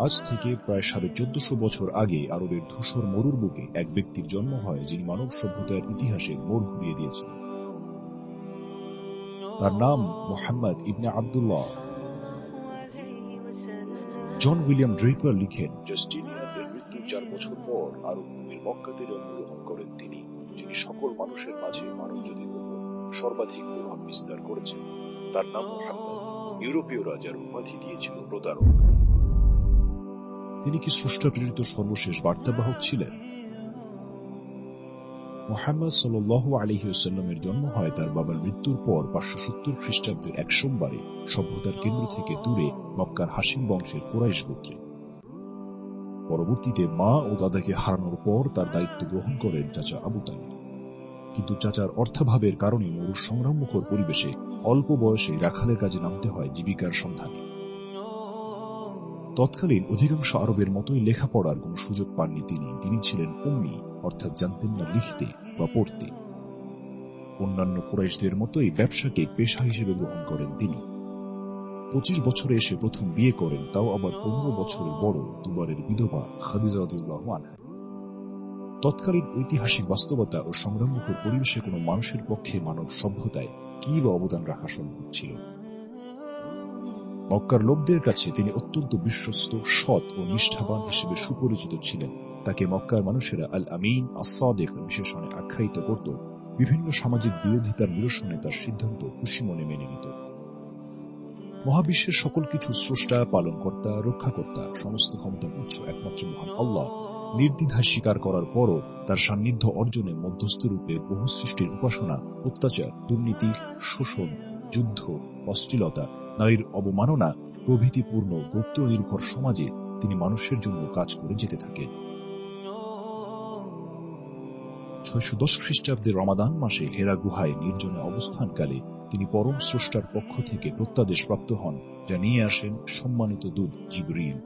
আজ থেকে প্রায় সাড়ে চোদ্দশো বছর আগে আরবের ধূসর মরুর বুকে এক ব্যক্তির জন্ম হয়, যিনি মানব সভ্যতার ইতিহাসে মোড় ঘুরিয়ে দিয়েছিলেন তার নাম Muhammad ibn Abdullah. John William Draper লিখেন জাস্টিনিয়ানদের মৃত্যুর চার বছর পর আরব ভূমির মক্কাতে জন্মগ্রহণ করেন তিনি, যিনি সকল মানুষের মাঝে মানব উপর সর্বাধিক প্রভাব বিস্তার করেছেন। তার নাম মোহাম্মদ। ইউরোপীয়রা যার উপাধি দিয়েছিল প্রতারক। তিনি কি স্রষ্টা প্রেরিত সর্বশেষ বার্তাবাহক ছিলেন? মোহাম্মদ সাল আলহিউসাল্লামের জন্ম হয় তার বাবার মৃত্যুর পর পাঁচশো সত্তর খ্রিস্টাব্দের এক সোমবারে সভ্যতার কেন্দ্র থেকে দূরে মক্কার হাসিম বংশের কোরাইশ গোত্রে। পরবর্তীতে মা ও দাদাকে হারানোর পর তার দায়িত্ব গ্রহণ করেন চাচা আবু তালিব। কিন্তু চাচার অর্থাভাবের কারণে মরুর সংগ্রামমুখর পরিবেশে অল্প বয়সে রাখালের কাজে নামতে হয় জীবিকার সন্ধানে। তৎকালীন অধিকাংশ আরবের মতোই লেখাপড়ার কোন সুযোগ পাননি তিনি। তিনি ছিলেন অম্মি অর্থাৎ জানতেন না লিখতে বা পড়তে। অন্যান্য কুরাইশদের মতোই ব্যবসাকে পেশা হিসেবে গ্রহণ করেন তিনি। পঁচিশ বছরে এসে প্রথম বিয়ে করেন, তাও আবার পনেরো বছরের বড় দুবারের বিধবা খাদিজা তৎকালীন ঐতিহাসিক বাস্তবতা ও সংগ্রামমুখর পরিবেশে কোনো মানুষের পক্ষে মানব সভ্যতায় কি বা অবদান রাখা সম্ভব ছিল? মক্কার লোকদের কাছে তিনি অত্যন্ত বিশ্বস্ত, সৎ ও নিষ্ঠাবান হিসেবে সুপরিচিত ছিলেন। তাকে মক্কার মানুষেরা আল আমিন আসাদেক বিশেষণে আখ্যায়িত করত। বিভিন্ন সামাজিক বিরোধিতার নিরসনে তার সিদ্ধান্ত খুশি মনে মেনে নিত। মহাবিশ্বের সকল কিছু স্রষ্টা, পালনকর্তা, রক্ষাকর্তা, সমস্ত ক্ষমতার উৎস একমাত্র মহান আল্লাহ। নির্দ্বিধায় স্বীকার করার পরও তার সান্নিধ্য অর্জনে মধ্যস্থ রূপে বহু সৃষ্টির উপাসনা, অত্যাচার, দুর্নীতি, শোষণ, যুদ্ধ, অশ্লীলতা নারীর অবমাননা প্রভৃতিপূর্ণ, গুপ্ত, নির্ভর সমাজে তিনি মানুষের জন্য কাজ করে যেতে থাকেন। ছয়শো দশ খ্রিস্টাব্দে রমাদান মাসে হেরা গুহায় নির্জনে অবস্থানকালে তিনি পরম স্রষ্টার পক্ষ থেকে প্রত্যাদেশ প্রাপ্ত হন, যা নিয়ে আসেন সম্মানিত দুধ জিবরিন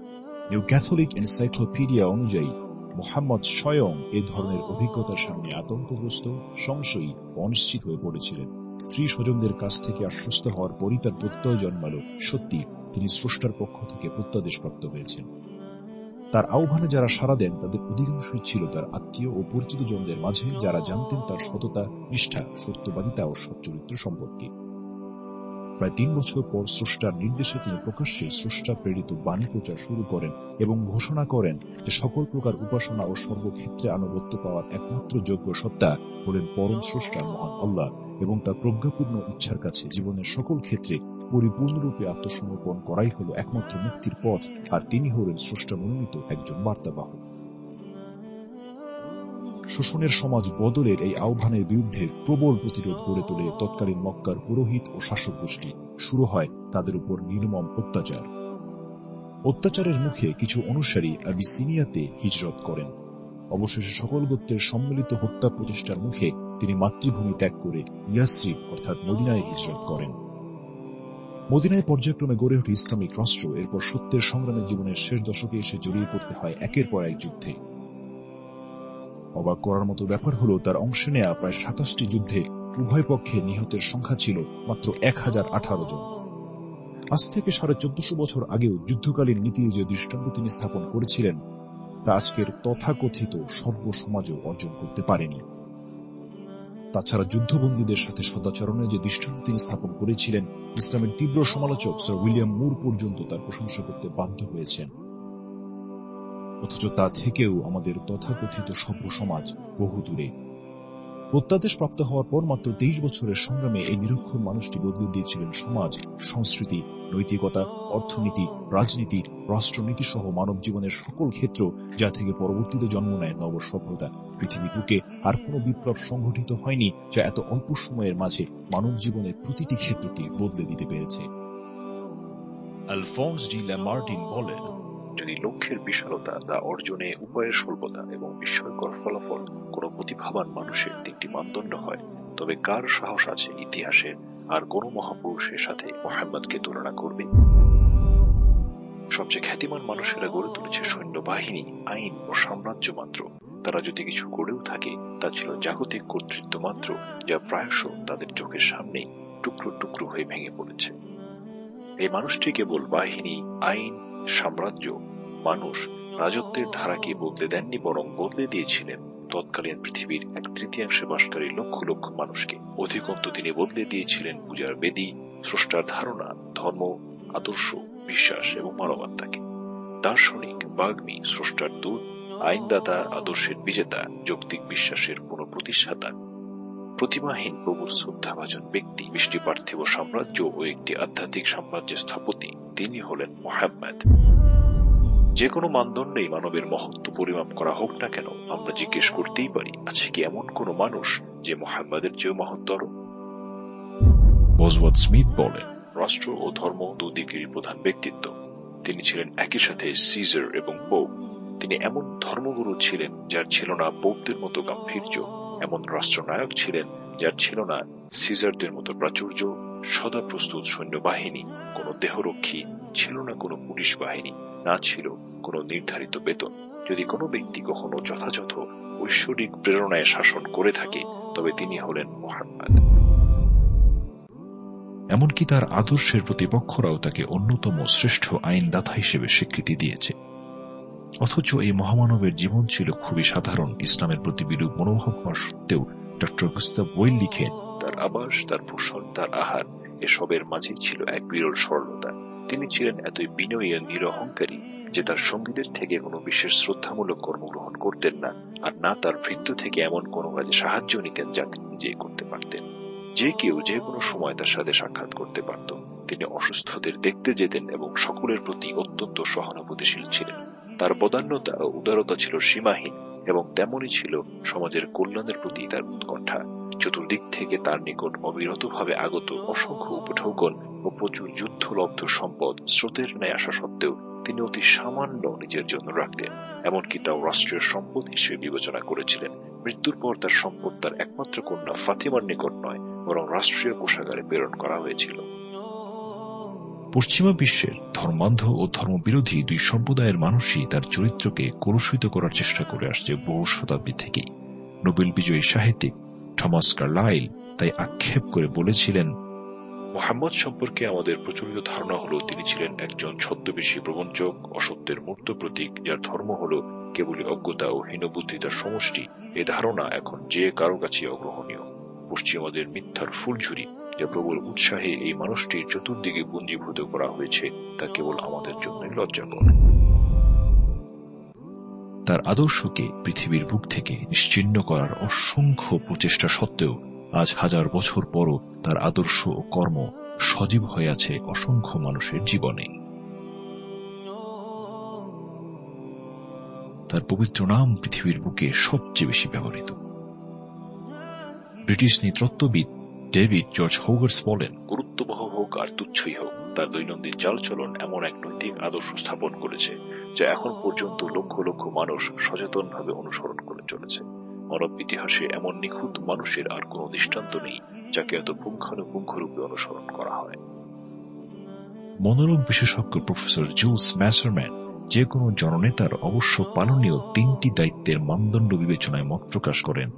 নিউ ক্যাথলিক এনসাইক্লোপিডিয়া অনুযায়ী, মোহাম্মদ স্বয়ং এ ধরনের অভিজ্ঞতার সামনে আতঙ্কগ্রস্ত, সংশয়ী অনিশ্চিত হয়ে পড়েছিলেন। স্ত্রী স্বজনদের কাছ থেকে আশ্বস্ত হওয়ার পরই তার প্রত্যয় জন্মালো। সত্যি, তিনি স্রষ্টার পক্ষ থেকে প্রত্যাদেশ প্রাপ্ত হয়েছেন। তার আহ্বানে যারা সারা দেন, তাদের অধিকাংশই ছিল তার আত্মীয় ও পরিচিত জনদের মাঝে, যারা জানতেন তার সততা, নিষ্ঠা, সত্যবাদিতা ও সচ্চরিত্র সম্পর্কে। প্রায় তিন বছর পর স্রষ্টার নির্দেশে তিনি প্রকাশ্যে স্রষ্টা প্রেরিত বাণী প্রচার শুরু করেন এবং ঘোষণা করেন যে সকল প্রকার উপাসনা ও সর্বক্ষেত্রে আনুগত্য পাওয়ার একমাত্র যোগ্য সত্তা হলেন পরম স্রষ্টা মহান আল্লাহ এবং তার প্রজ্ঞাপূর্ণ ইচ্ছার কাছে জীবনের সকল ক্ষেত্রে পরিপূর্ণরূপে আত্মসমর্পণ করাই হল একমাত্র মুক্তির পথ। আর তিনি হলেন স্রষ্টা মনোনীত একজন বার্তাবাহক। শোষণের সমাজ বদলের এই আহ্বানের বিরুদ্ধে প্রবল প্রতিরোধ গড়ে তোলে তৎকালীন মক্কার পুরোহিত ও শাসক গোষ্ঠী। শুরু হয় তাদের উপর নির্মম অত্যাচার। অত্যাচারের মুখে কিছু অনুসারী আবিসিনিয়াতে হিজরত করেন। অবশেষে সকল গোত্রের সম্মিলিত হত্যা প্রচেষ্টার মুখে তিনি মাতৃভূমি ত্যাগ করে ইয়াসরি অর্থাৎ মদিনায় হিজরত করেন। মদিনায় পর্যায়ক্রমে গড়ে ওঠে ইসলামিক রাষ্ট্র। এরপর সত্যের সংগ্রামে জীবনের শেষ দশকে এসে জড়িয়ে পড়তে হয় একের পর এক যুদ্ধে। অবাক করার মতো ব্যাপার হলো তার অংশে নেয়া প্রায় সাতাশটি যুদ্ধে উভয় পক্ষে নিহতের সংখ্যা ছিল মাত্র এক হাজার আঠারো জন। আজ থেকে সাড়ে চোদ্দশো বছর আগেও যুদ্ধকালীন নীতির যে দৃষ্টান্ত তিনি স্থাপন করেছিলেন, তা আজকের তথাকথিত সর্বসমাজও অর্জন করতে পারেনি। তাছাড়া যুদ্ধবন্দীদের সাথে সদাচরণের যে দৃষ্টান্ত তিনি স্থাপন করেছিলেন, ইসলামের তীব্র সমালোচক স্যার উইলিয়াম মুর পর্যন্ত তার প্রশংসা করতে বাধ্য হয়েছেন। অথচ তা থেকেও আমাদের তথাকথিত সভ্য সমাজ বহু দূরে। প্রত্যাদেশ প্রাপ্ত হওয়ার পর মাত্র তেইশ বছরের সংগ্রামে এই নিরক্ষর মানুষটি বদলে দিয়েছিলেন সমাজ, সংস্কৃতি, নৈতিকতা, অর্থনীতি, রাজনীতি, রাষ্ট্রনীতি সহ মানব জীবনের সকল ক্ষেত্র যা থেকে পরবর্তীতে জন্ম নেয় নব সভ্যতা। পৃথিবী বুকে আর কোনো বিপ্লব সংঘটিত হয়নি যা এত অল্প সময়ের মাঝে মানব জীবনের প্রতিটি ক্ষেত্রকে বদলে দিতে পেরেছে। আলফন্স ডি ল্যামার্টিন বলেন যদি লক্ষ্যের বিশালতা, তা অর্জনে উপায়ের স্বল্পতা এবং বিস্ময়কর ফলাফল কোনো প্রতিভাবান মানুষের তিনটি মানদণ্ড হয়। তবে কার সাহস আছে ইতিহাসের? আর কোন মহাপুরুষের সাথে মোহাম্মদকে তুলনা করবে? সবচেয়ে খ্যাতিমান মানুষেরা গড়ে তুলেছে সৈন্যবাহিনী, আইন ও সাম্রাজ্য মাত্র। তারা যদি কিছু করেও থাকে, তা ছিল জাগতিক কর্তৃত্ব মাত্র, যা প্রায়শ তাদের চোখের সামনে টুকরো টুকরো হয়ে ভেঙে পড়েছে। এই মানুষটি কেবল বাহিনী, আইন, সাম্রাজ্য, মানুষ, রাজত্বের ধারাকে বদলে দেননি, বরং বদলে দিয়েছিলেন। তৎকালীন পৃথিবীর এক তৃতীয়াংশে বাসকারী লক্ষ লক্ষ মানুষকে। অধিকন্ত তিনি বদলে দিয়েছিলেন পূজার বেদী, স্রষ্টার ধারণা, ধর্ম, আদর্শ, বিশ্বাস এবং মানবাত্মাকে। দার্শনিক বাগ্মী, স্রষ্টার দূত, আইনদাতা, আদর্শের বিজেতা, যৌক্তিক বিশ্বাসের কোন প্রতিষ্ঠাতা প্রতিমাহীন প্রভুর শ্রদ্ধাভাজন ব্যক্তি বৃষ্টি পার্থিব সাম্রাজ্য ও একটি আধ্যাত্মিক সাম্রাজ্যের স্থপতি, তিনি হলেন মোহাম্মদ। যে কোনো মানদণ্ডেই মানবের মহত্ব পরিমাপ করা হোক না কেন, আমরা জিজ্ঞেস করতেই পারি, আছে কি এমন কোন মানুষ যে মোহাম্মদের চেয়েও মহত্তর? বজওয়াত স্মিথ বলেন, রাষ্ট্র ও ধর্ম দুদিকেরই প্রধান ব্যক্তিত্ব। তিনি ছিলেন একই সাথে সিজার এবং পোপ। তিনি এমন ধর্মগুরু ছিলেন যার ছিল না পোপদের মতো গাম্ভীর্য, এমন রাষ্ট্রনায়ক ছিলেন যার ছিল না সিজারদের মতো প্রাচুর্য, সদা প্রস্তুত সৈন্যবাহিনী, কোন দেহরক্ষী ছিল না কোনো পুলিশ বাহিনী, না ছিল কোনো নির্ধারিত বেতন। যদি কোনো ব্যক্তি কখনো যথাযথ ঐশ্বরিক প্রেরণায় শাসন করে থাকে, তবে তিনি হলেন মোহাম্মদ। এমনকি তার আদর্শের প্রতিপক্ষরাও তাকে অন্যতম শ্রেষ্ঠ আইনদাতা হিসেবে স্বীকৃতি দিয়েছে। অথচ এই মহামানবের জীবন ছিল খুবই সাধারণ। ইসলামের প্রতি বিরূপ মনোভাব হওয়া সত্ত্বেও ডক্টর গুস্তাব ওয়েল লিখেন তার আবাস, তার পোষণ, তার আহার এসবের মাঝেই ছিল এক বিরল সরলতা। তিনি ছিলেন এতই বিনয়ী নিরহংকারী যে তার সঙ্গীদের থেকে কোনো বিশেষ শ্রদ্ধামূলক কর্মগ্রহণ করতেন না আর না তার ভৃত্য থেকে এমন কোনো কাজে সাহায্য নিতেন যা তিনি নিজেই করতে পারতেন। যে কেউ যে কোনো সময় তার সাথে সাক্ষাৎ করতে পারত। তিনি অসুস্থদের দেখতে যেতেন এবং সকলের প্রতি অত্যন্ত সহানুভূতিশীল ছিলেন। তার বদান্যতা ও উদারতা ছিল সীমাহীন এবং তেমনই ছিল সমাজের কল্যাণের প্রতি তার উৎকণ্ঠা। চতুর্দিক থেকে তার নিকট অবিরতভাবে আগত অসংখ্য উপঠৌকন ও প্রচুর যুদ্ধলব্ধ সম্পদ স্রোতের ন্যায় আসা সত্ত্বেও তিনি অতি সামান্য নিজের জন্য রাখতেন, এমনকি তাও রাষ্ট্রীয় সম্পদ হিসেবে বিবেচনা করেছিলেন। মৃত্যুর পর তার সম্পদ তার একমাত্র কন্যা ফাতিমার নিকট নয়, বরং রাষ্ট্রীয় কোষাগারে প্রেরণ করা হয়েছিল। পশ্চিমা বিশ্বের ধর্মান্ধ ও ধর্মবিরোধী দুই সম্প্রদায়ের মানুষই তার চরিত্রকে কলুষিত করার চেষ্টা করে আসছে বহু শতাব্দী থেকেই। নোবেল বিজয়ী সাহিত্যিক থমাস কার্লাইল তাই আক্ষেপ করে বলেছিলেন, মোহাম্মদ সম্পর্কে আমাদের প্রচলিত ধারণা হলো তিনি ছিলেন একজন ছদ্মবেশী প্রবঞ্চক অসত্যের মূর্ত প্রতীক, যার ধর্ম হল কেবলই অজ্ঞতা ও হীনবুদ্ধিতার সমষ্টি। এ ধারণা এখন যে কারও কাছে অগ্রহণীয়। পশ্চিমাদের মিথ্যার ফুলঝুরি যা প্রবল উৎসাহে এই মানুষটির চতুর্দিকে পুঞ্জীভূত করা হয়েছে, তা কেবল আমাদের জন্যই লজ্জাকর। তার আদর্শকে পৃথিবীর বুক থেকে নিশ্চিন্ন করার অসংখ্য প্রচেষ্টা সত্ত্বেও আজ হাজার বছর পরও তার আদর্শ ও কর্ম সজীব হয়ে আছে অসংখ্য মানুষের জীবনে। তার পবিত্র নাম পৃথিবীর বুকে সবচেয়ে বেশি ব্যবহৃত। ব্রিটিশ নৃতত্ববিদ ডেভিড জর্জ হোগার্স বলেন গুরুত্ববহ হোক আর তুচ্ছই হোক তার দৈনন্দিন চালচলন এমন এক নৈতিক আদর্শ স্থাপন করেছে যা এখন পর্যন্ত লক্ষ লক্ষ মানুষ সচেতনভাবে অনুসরণ করে চলেছে। মানব ইতিহাসে এমন নিখুঁত মানুষের আর কোনো দৃষ্টান্ত নেই যাকে এত পুঙ্খানুপুঙ্খ রূপে অনুসরণ করা হয়। মনোরোগ বিশেষজ্ঞ প্রফেসর জুলস ম্যাসারম্যান যে কোনো জননেতার অবশ্য পালনীয় তিনটি দায়িত্বের মানদণ্ড বিবেচনায় মত প্রকাশ করেন।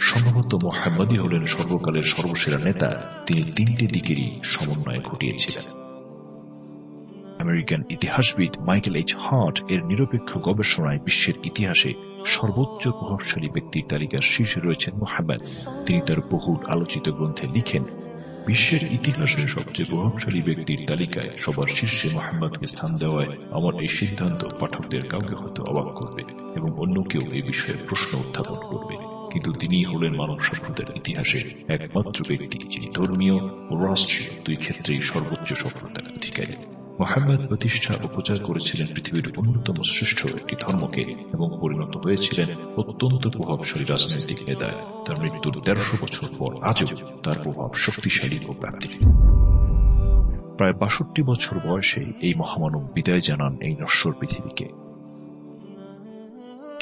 সম্ভবত মোহাম্মদী হলেন সর্বকালের সর্বসেরা নেতা। তিনি তিনটি দিকেরই সমন্বয় ঘটিয়েছিলেন। আমেরিকান ইতিহাসবিদ মাইকেল এইচ হার্ট এর নিরপেক্ষ গবেষণায় বিশ্বের ইতিহাসে সর্বোচ্চ প্রভাবশালী ব্যক্তির তালিকার শীর্ষে রয়েছেন মোহাম্মদ। তিনি তার বহুল আলোচিত গ্রন্থে লিখেন, বিশ্বের ইতিহাসের সবচেয়ে প্রভাবশালী ব্যক্তির তালিকায় সবার শীর্ষে মোহাম্মদকে স্থান দেওয়ায় আমার এই সিদ্ধান্ত পাঠকদের কাউকে হয়তো অবাক করবে এবং অন্য কেউ এই বিষয়ে প্রশ্ন উত্থাপন করবে। কিন্তু তিনি হলেন মানব সভ্যতার ইতিহাসে একমাত্র ব্যক্তি, যিনি ধর্মীয় ও রাষ্ট্রীয় দুই ক্ষেত্রেই সর্বোচ্চ সফলতার অধিকারী। মোহাম্মদ প্রতিষ্ঠা ও প্রচার করেছিলেন পৃথিবীর অন্যতম শ্রেষ্ঠ একটি ধর্মকে এবং পরিণত হয়েছিলেন অত্যন্ত প্রভাবশালী রাজনৈতিক নেতায় তার মৃত্যুর তেরোশো বছর পর আজও তার প্রভাব শক্তিশালী ও ব্যাপ্তি প্রায় বাষট্টি বছর বয়সে এই মহামানব বিদায় জানান এই নশ্বর পৃথিবীকে।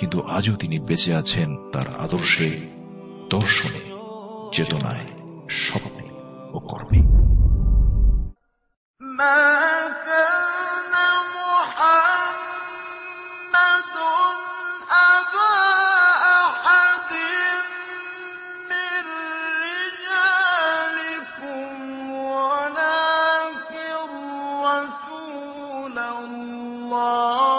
কিন্তু আজও তিনি বেঁচে আছেন তার আদর্শে দর্শনে চেতনায় স্বপ্নে ও কর্মে ولكن رسول الله